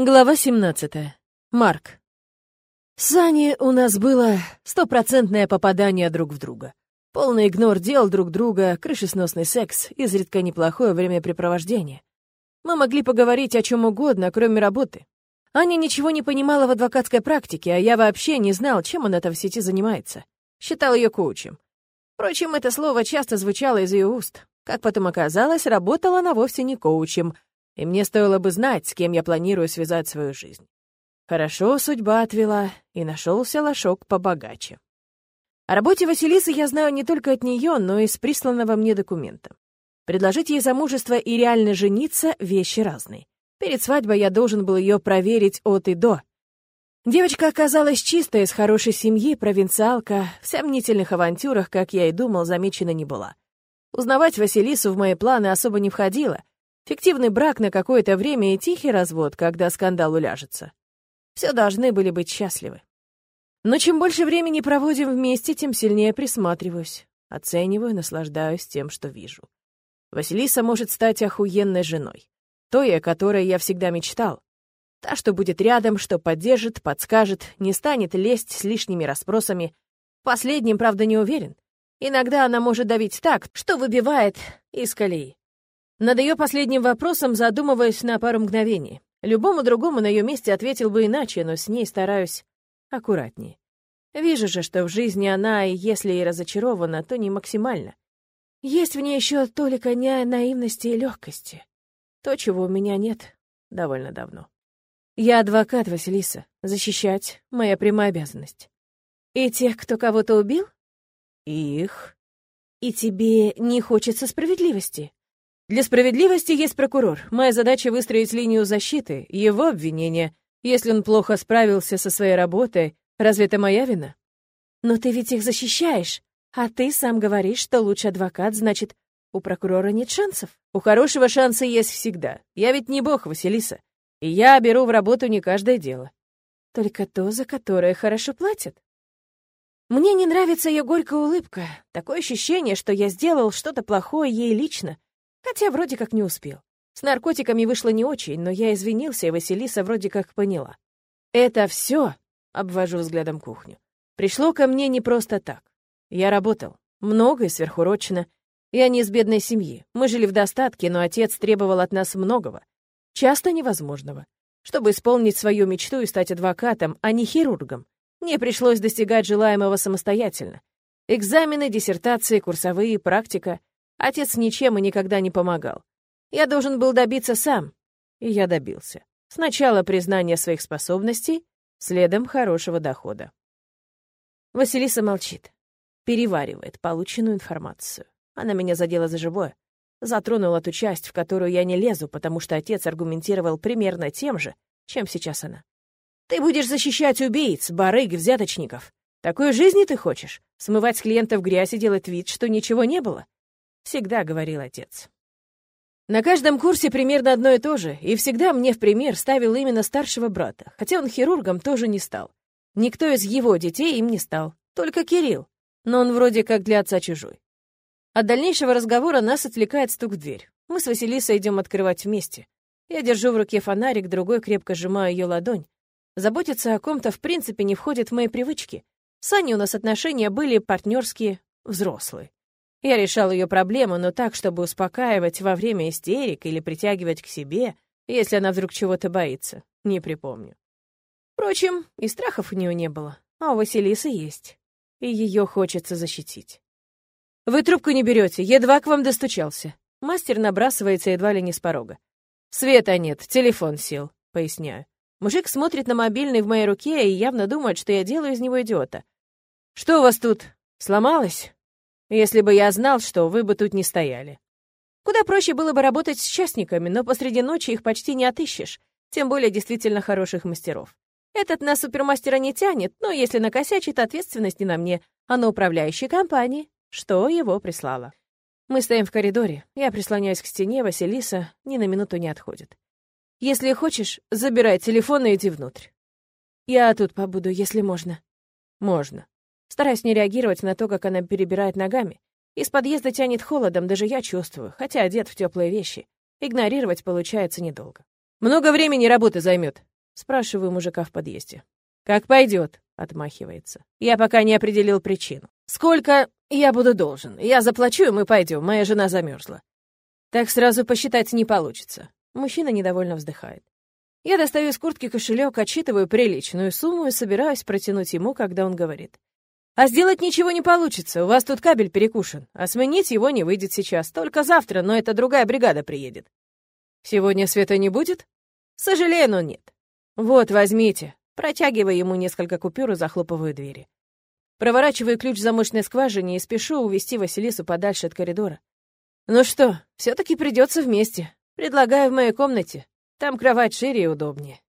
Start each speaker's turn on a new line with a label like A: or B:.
A: Глава 17. Марк. С Аней у нас было стопроцентное попадание друг в друга. Полный игнор дел друг друга, крышесносный секс, изредка неплохое времяпрепровождение. Мы могли поговорить о чем угодно, кроме работы. Аня ничего не понимала в адвокатской практике, а я вообще не знал, чем она там в сети занимается. Считал ее коучем. Впрочем, это слово часто звучало из ее уст. Как потом оказалось, работала она вовсе не коучем — и мне стоило бы знать, с кем я планирую связать свою жизнь. Хорошо судьба отвела, и нашелся лошок побогаче. О работе Василисы я знаю не только от нее, но и с присланного мне документа. Предложить ей замужество и реально жениться — вещи разные. Перед свадьбой я должен был ее проверить от и до. Девочка оказалась чистая, из хорошей семьи, провинциалка, в сомнительных авантюрах, как я и думал, замечена не была. Узнавать Василису в мои планы особо не входило, Фиктивный брак на какое-то время и тихий развод, когда скандал уляжется. Все должны были быть счастливы. Но чем больше времени проводим вместе, тем сильнее присматриваюсь, оцениваю, наслаждаюсь тем, что вижу. Василиса может стать охуенной женой. Той, о которой я всегда мечтал. Та, что будет рядом, что поддержит, подскажет, не станет лезть с лишними расспросами. Последним, правда, не уверен. Иногда она может давить так, что выбивает из колеи. Над ее последним вопросом задумываясь на пару мгновений. Любому другому на ее месте ответил бы иначе, но с ней стараюсь аккуратнее. Вижу же, что в жизни она, если и разочарована, то не максимально. Есть в ней еще толика не наивности и легкости. То, чего у меня нет довольно давно. Я адвокат, Василиса. Защищать — моя прямая обязанность. И тех, кто кого-то убил? Их. И тебе не хочется справедливости? Для справедливости есть прокурор. Моя задача — выстроить линию защиты, его обвинения. Если он плохо справился со своей работой, разве это моя вина? Но ты ведь их защищаешь. А ты сам говоришь, что лучший адвокат, значит, у прокурора нет шансов. У хорошего шансы есть всегда. Я ведь не бог, Василиса. И я беру в работу не каждое дело. Только то, за которое хорошо платят. Мне не нравится ее горькая улыбка. Такое ощущение, что я сделал что-то плохое ей лично. Хотя вроде как не успел. С наркотиками вышло не очень, но я извинился, и Василиса вроде как поняла. Это все, обвожу взглядом кухню, пришло ко мне не просто так. Я работал. Много и сверхурочно. Я не из бедной семьи. Мы жили в достатке, но отец требовал от нас многого. Часто невозможного. Чтобы исполнить свою мечту и стать адвокатом, а не хирургом, мне пришлось достигать желаемого самостоятельно. Экзамены, диссертации, курсовые, практика. Отец ничем и никогда не помогал. Я должен был добиться сам. И я добился. Сначала признание своих способностей, следом хорошего дохода. Василиса молчит. Переваривает полученную информацию. Она меня задела за живое. Затронула ту часть, в которую я не лезу, потому что отец аргументировал примерно тем же, чем сейчас она. «Ты будешь защищать убийц, барыг, взяточников. Такой жизни ты хочешь? Смывать с клиентов грязь и делать вид, что ничего не было? Всегда говорил отец. На каждом курсе примерно одно и то же, и всегда мне в пример ставил именно старшего брата, хотя он хирургом тоже не стал. Никто из его детей им не стал, только Кирилл, но он вроде как для отца чужой. От дальнейшего разговора нас отвлекает стук в дверь. Мы с Василисой идем открывать вместе. Я держу в руке фонарик, другой крепко сжимаю ее ладонь. Заботиться о ком-то в принципе не входит в мои привычки. С Аней у нас отношения были партнерские, взрослые. Я решал ее проблему, но так, чтобы успокаивать во время истерик или притягивать к себе, если она вдруг чего-то боится. Не припомню. Впрочем, и страхов у нее не было, а у Василисы есть. И ее хочется защитить. «Вы трубку не берете, едва к вам достучался». Мастер набрасывается едва ли не с порога. «Света нет, телефон сел», — поясняю. Мужик смотрит на мобильный в моей руке и явно думает, что я делаю из него идиота. «Что у вас тут? Сломалось?» Если бы я знал, что вы бы тут не стояли. Куда проще было бы работать с частниками, но посреди ночи их почти не отыщешь, тем более действительно хороших мастеров. Этот на супермастера не тянет, но если накосячит, ответственность не на мне, а на управляющей компании, что его прислала. Мы стоим в коридоре, я прислоняюсь к стене, Василиса ни на минуту не отходит. Если хочешь, забирай телефон и иди внутрь. Я тут побуду, если можно. Можно. Стараюсь не реагировать на то, как она перебирает ногами. Из подъезда тянет холодом, даже я чувствую, хотя одет в теплые вещи. Игнорировать получается недолго. «Много времени работы займет», Спрашиваю мужика в подъезде. «Как пойдет», — отмахивается. «Я пока не определил причину. Сколько я буду должен? Я заплачу, и мы пойдем. Моя жена замерзла». Так сразу посчитать не получится. Мужчина недовольно вздыхает. Я достаю из куртки кошелек, отчитываю приличную сумму и собираюсь протянуть ему, когда он говорит. «А сделать ничего не получится, у вас тут кабель перекушен, а сменить его не выйдет сейчас, только завтра, но это другая бригада приедет». «Сегодня света не будет?» «Сожалею, но нет». «Вот, возьмите». Протягиваю ему несколько купюр и захлопываю двери. Проворачиваю ключ в замочной скважине и спешу увести Василису подальше от коридора. «Ну что, все таки придется вместе. Предлагаю в моей комнате. Там кровать шире и удобнее».